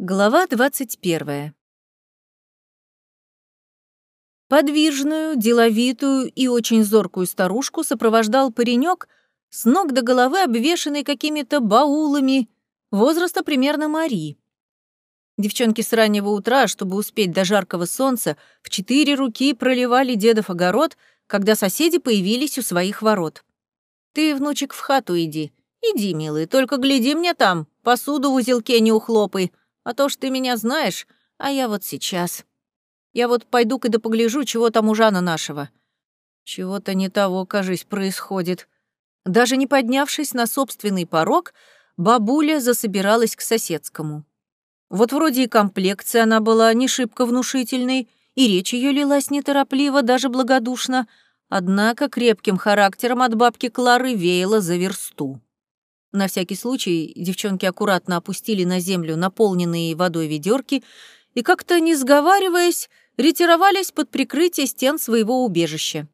Глава 21. Подвижную, деловитую и очень зоркую старушку сопровождал паренек с ног до головы обвешанный какими-то баулами, возраста примерно Мари. Девчонки с раннего утра, чтобы успеть до жаркого солнца, в четыре руки проливали дедов огород, когда соседи появились у своих ворот. «Ты, внучек, в хату иди. Иди, милый, только гляди мне там, посуду в узелке не ухлопай», а то ж ты меня знаешь, а я вот сейчас. Я вот пойду-ка да погляжу, чего там у Жана нашего. Чего-то не того, кажись, происходит. Даже не поднявшись на собственный порог, бабуля засобиралась к соседскому. Вот вроде и комплекция она была не шибко внушительной, и речь ее лилась неторопливо, даже благодушно, однако крепким характером от бабки Клары веяло за версту. На всякий случай девчонки аккуратно опустили на землю наполненные водой ведерки и, как-то не сговариваясь, ретировались под прикрытие стен своего убежища.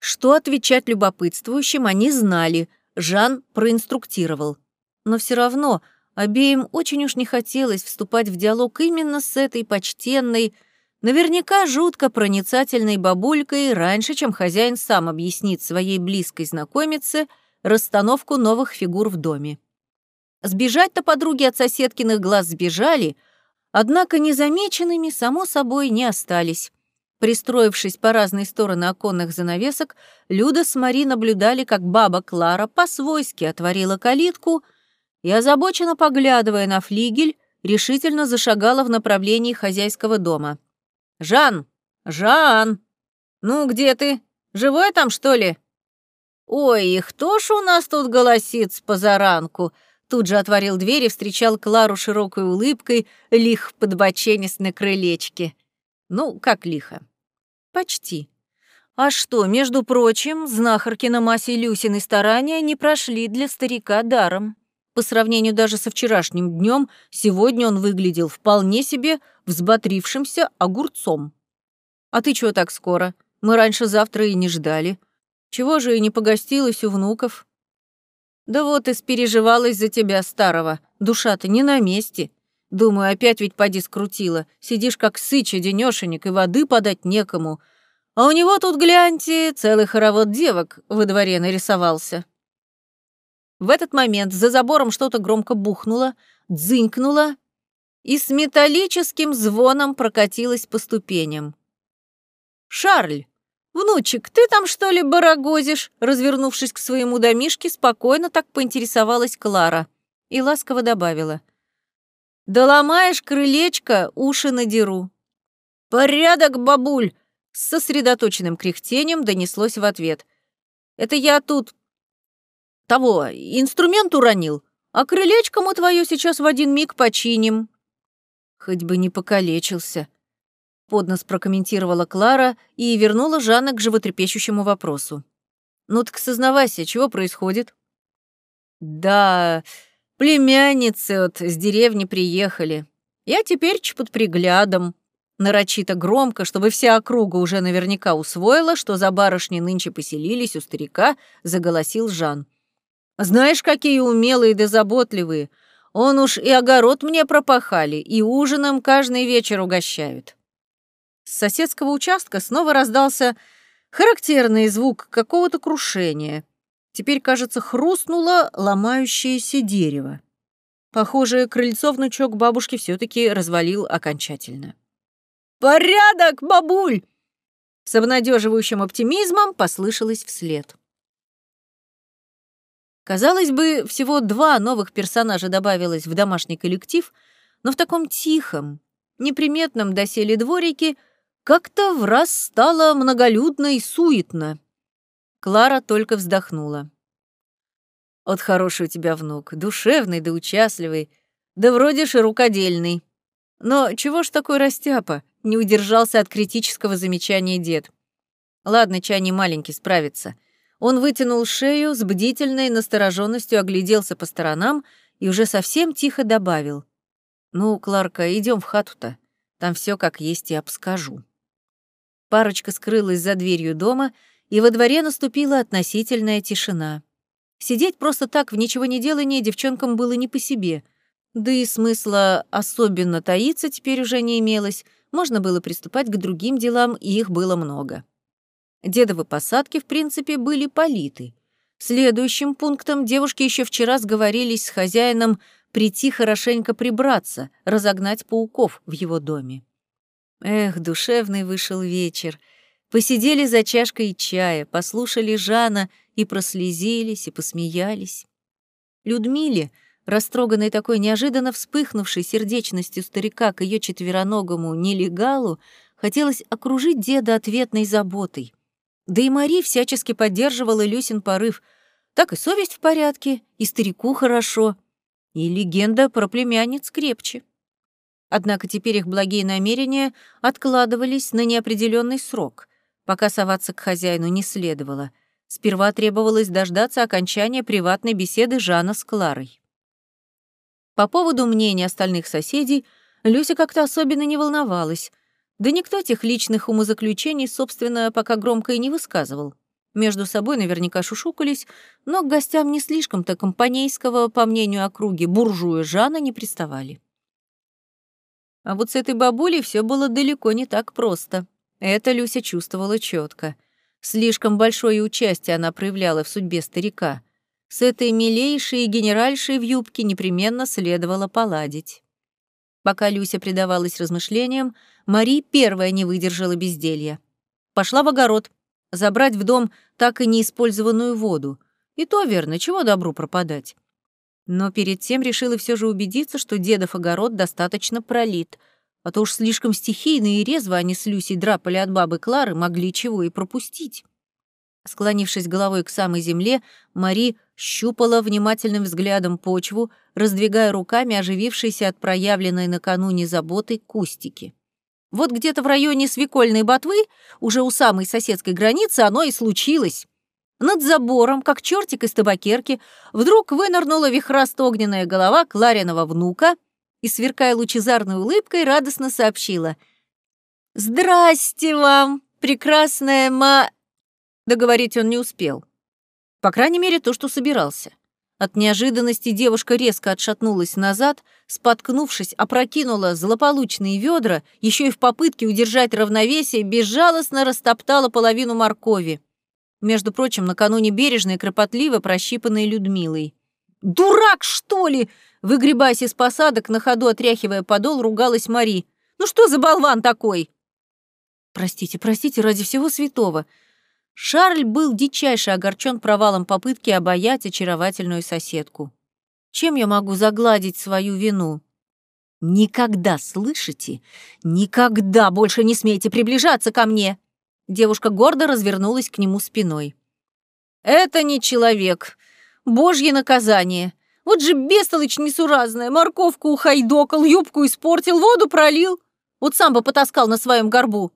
Что отвечать любопытствующим они знали, Жан проинструктировал. Но все равно обеим очень уж не хотелось вступать в диалог именно с этой почтенной, наверняка жутко проницательной бабулькой раньше, чем хозяин сам объяснит своей близкой знакомице — расстановку новых фигур в доме. Сбежать-то подруги от соседкиных глаз сбежали, однако незамеченными, само собой, не остались. Пристроившись по разные стороны оконных занавесок, Люда с Мари наблюдали, как баба Клара по-свойски отворила калитку и, озабоченно поглядывая на флигель, решительно зашагала в направлении хозяйского дома. «Жан! Жан! Ну, где ты? Живой там, что ли?» «Ой, и кто ж у нас тут голосит с позаранку?» Тут же отворил дверь и встречал Клару широкой улыбкой, лих подбоченясь на крылечке. Ну, как лихо. Почти. А что, между прочим, знахаркина Маси Люсины старания не прошли для старика даром. По сравнению даже со вчерашним днем, сегодня он выглядел вполне себе взботрившимся огурцом. «А ты чего так скоро? Мы раньше завтра и не ждали», чего же и не погостилась у внуков? Да вот и спереживалась за тебя, старого. Душа-то не на месте. Думаю, опять ведь поди скрутила. Сидишь как сыча денёшенек, и воды подать некому. А у него тут, гляньте, целый хоровод девок во дворе нарисовался. В этот момент за забором что-то громко бухнуло, дзынькнуло и с металлическим звоном прокатилось по ступеням. «Шарль!» «Внучек, ты там что ли барагозишь?» Развернувшись к своему домишке, спокойно так поинтересовалась Клара и ласково добавила. «Да ломаешь крылечко, уши надеру». «Порядок, бабуль!» С сосредоточенным кряхтением донеслось в ответ. «Это я тут того, инструмент уронил, а крылечко мы твое сейчас в один миг починим». Хоть бы не покалечился, поднос прокомментировала Клара и вернула Жанна к животрепещущему вопросу. «Ну так сознавайся, чего происходит?» «Да, племянницы вот с деревни приехали. Я теперь под приглядом». Нарочито громко, чтобы вся округа уже наверняка усвоила, что за барышни нынче поселились у старика, заголосил Жан. «Знаешь, какие умелые да заботливые. Он уж и огород мне пропахали, и ужином каждый вечер угощают. С соседского участка снова раздался характерный звук какого-то крушения. Теперь, кажется, хрустнуло ломающееся дерево. Похоже, крыльцо внучок бабушки все таки развалил окончательно. «Порядок, бабуль!» С обнадеживающим оптимизмом послышалось вслед. Казалось бы, всего два новых персонажа добавилось в домашний коллектив, но в таком тихом, неприметном доселе дворике — как-то в раз стало многолюдно и суетно. Клара только вздохнула. «От хороший у тебя внук, душевный да участливый, да вроде же рукодельный. Но чего ж такой растяпа?» — не удержался от критического замечания дед. «Ладно, Чани маленький, справится». Он вытянул шею, с бдительной настороженностью огляделся по сторонам и уже совсем тихо добавил. «Ну, Кларка, идем в хату-то. Там все как есть и обскажу». Парочка скрылась за дверью дома, и во дворе наступила относительная тишина. Сидеть просто так в ничего не делании девчонкам было не по себе. Да и смысла особенно таиться теперь уже не имелось, можно было приступать к другим делам, и их было много. Дедовы посадки, в принципе, были политы. Следующим пунктом девушки еще вчера сговорились с хозяином прийти хорошенько прибраться, разогнать пауков в его доме. Эх, душевный вышел вечер. Посидели за чашкой чая, послушали Жана и прослезились, и посмеялись. Людмиле, растроганной такой неожиданно вспыхнувшей сердечностью старика к ее четвероногому нелегалу, хотелось окружить деда ответной заботой. Да и Мари всячески поддерживала Люсин порыв. Так и совесть в порядке, и старику хорошо, и легенда про племянниц крепче. Однако теперь их благие намерения откладывались на неопределенный срок. Пока соваться к хозяину не следовало. Сперва требовалось дождаться окончания приватной беседы Жана с Кларой. По поводу мнения остальных соседей Люся как-то особенно не волновалась. Да никто тех личных умозаключений, собственно, пока громко и не высказывал. Между собой наверняка шушукались, но к гостям не слишком-то компанейского, по мнению округи, буржуя Жана не приставали. А вот с этой бабулей все было далеко не так просто. Это Люся чувствовала четко. Слишком большое участие она проявляла в судьбе старика. С этой милейшей генеральшей в юбке непременно следовало поладить. Пока Люся предавалась размышлениям, Мари первая не выдержала безделья. Пошла в огород, забрать в дом так и неиспользованную воду. И то верно, чего добру пропадать. Но перед тем решила все же убедиться, что дедов огород достаточно пролит, а то уж слишком стихийно и резво они с Люсей драпали от бабы Клары, могли чего и пропустить. Склонившись головой к самой земле, Мари щупала внимательным взглядом почву, раздвигая руками оживившиеся от проявленной накануне заботы кустики. Вот где-то в районе свекольной ботвы, уже у самой соседской границы, оно и случилось. Над забором, как чертик из табакерки, вдруг вынырнула вихраст-огненная голова Клариного внука и, сверкая лучезарной улыбкой, радостно сообщила. «Здрасте вам, прекрасная ма...» Договорить он не успел. По крайней мере, то, что собирался. От неожиданности девушка резко отшатнулась назад, споткнувшись, опрокинула злополучные ведра, еще и в попытке удержать равновесие, безжалостно растоптала половину моркови между прочим, накануне бережно и кропотливо прощипанной Людмилой. «Дурак, что ли?» Выгребаясь из посадок, на ходу отряхивая подол, ругалась Мари. «Ну что за болван такой?» «Простите, простите, ради всего святого». Шарль был дичайше огорчен провалом попытки обаять очаровательную соседку. «Чем я могу загладить свою вину?» «Никогда, слышите? Никогда больше не смейте приближаться ко мне!» Девушка гордо развернулась к нему спиной. «Это не человек. Божье наказание. Вот же бестолочь несуразная. Морковку ухайдокал, юбку испортил, воду пролил. Вот сам бы потаскал на своем горбу».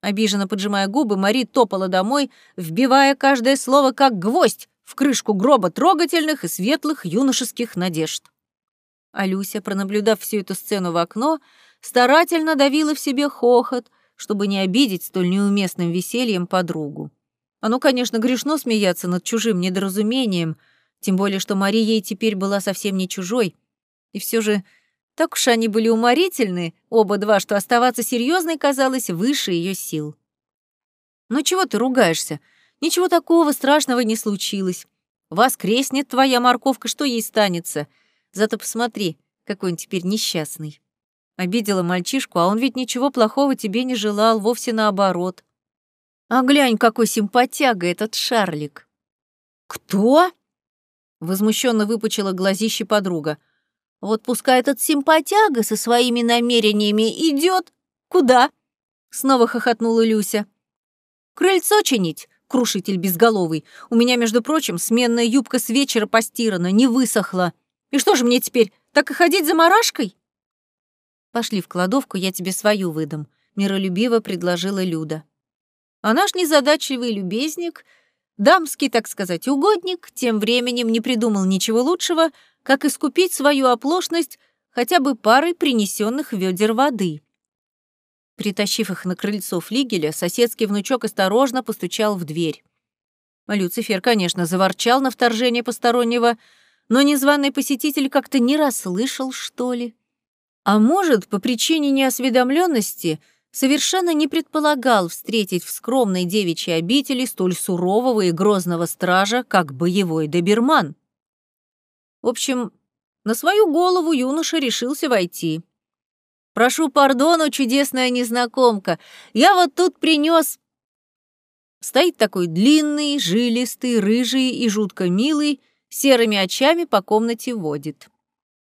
Обиженно поджимая губы, Мари топала домой, вбивая каждое слово как гвоздь в крышку гроба трогательных и светлых юношеских надежд. А Люся, пронаблюдав всю эту сцену в окно, старательно давила в себе хохот, чтобы не обидеть столь неуместным весельем подругу. Оно, конечно, грешно смеяться над чужим недоразумением, тем более, что Мария ей теперь была совсем не чужой. И все же так уж они были уморительны, оба два, что оставаться серьезной казалось выше ее сил. «Ну чего ты ругаешься? Ничего такого страшного не случилось. Вас креснет твоя морковка, что ей станется. Зато посмотри, какой он теперь несчастный». Обидела мальчишку, а он ведь ничего плохого тебе не желал, вовсе наоборот. А глянь, какой симпатяга этот Шарлик. Кто? Возмущенно выпучила глазище подруга. Вот пускай этот симпатяга со своими намерениями идет. Куда? Снова хохотнула Люся. Крыльцо чинить, крушитель безголовый. У меня, между прочим, сменная юбка с вечера постирана, не высохла. И что же мне теперь, так и ходить за марашкой? Пошли в кладовку, я тебе свою выдам», — миролюбиво предложила Люда. А наш незадачливый любезник, дамский, так сказать, угодник, тем временем не придумал ничего лучшего, как искупить свою оплошность хотя бы парой принесенных ведер воды. Притащив их на крыльцо флигеля, соседский внучок осторожно постучал в дверь. Люцифер, конечно, заворчал на вторжение постороннего, но незваный посетитель как-то не расслышал, что ли. А может, по причине неосведомленности совершенно не предполагал встретить в скромной девичьей обители столь сурового и грозного стража, как боевой доберман. В общем, на свою голову юноша решился войти. «Прошу пардону, чудесная незнакомка, я вот тут принес Стоит такой длинный, жилистый, рыжий и жутко милый, серыми очами по комнате водит.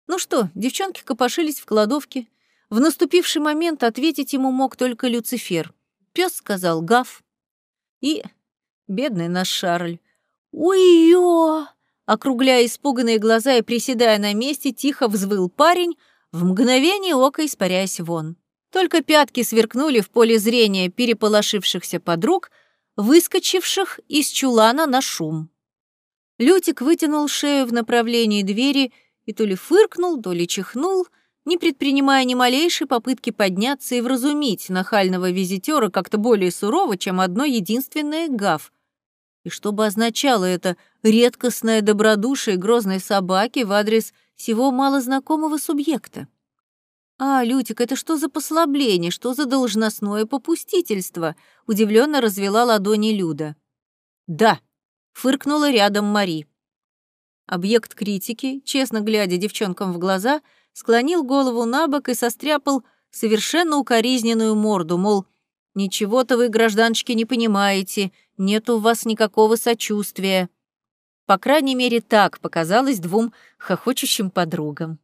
Ну что, девчонки копошились в кладовке. В наступивший момент ответить ему мог только Люцифер. Пес сказал гав. И бедный наш Шарль. «Ой-ё!» Округляя испуганные глаза и приседая на месте, тихо взвыл парень, в мгновение ока испаряясь вон. Только пятки сверкнули в поле зрения переполошившихся подруг — выскочивших из чулана на шум. Лютик вытянул шею в направлении двери и то ли фыркнул, то ли чихнул, не предпринимая ни малейшей попытки подняться и вразумить нахального визитера как-то более сурово, чем одно единственное гав. И что бы означало это редкостное добродушие грозной собаки в адрес всего малознакомого субъекта? «А, Лютик, это что за послабление, что за должностное попустительство?» — удивленно развела ладони Люда. «Да», — фыркнула рядом Мари. Объект критики, честно глядя девчонкам в глаза, склонил голову на бок и состряпал совершенно укоризненную морду, мол, «Ничего-то вы, гражданочки, не понимаете, нет у вас никакого сочувствия». По крайней мере, так показалось двум хохочущим подругам.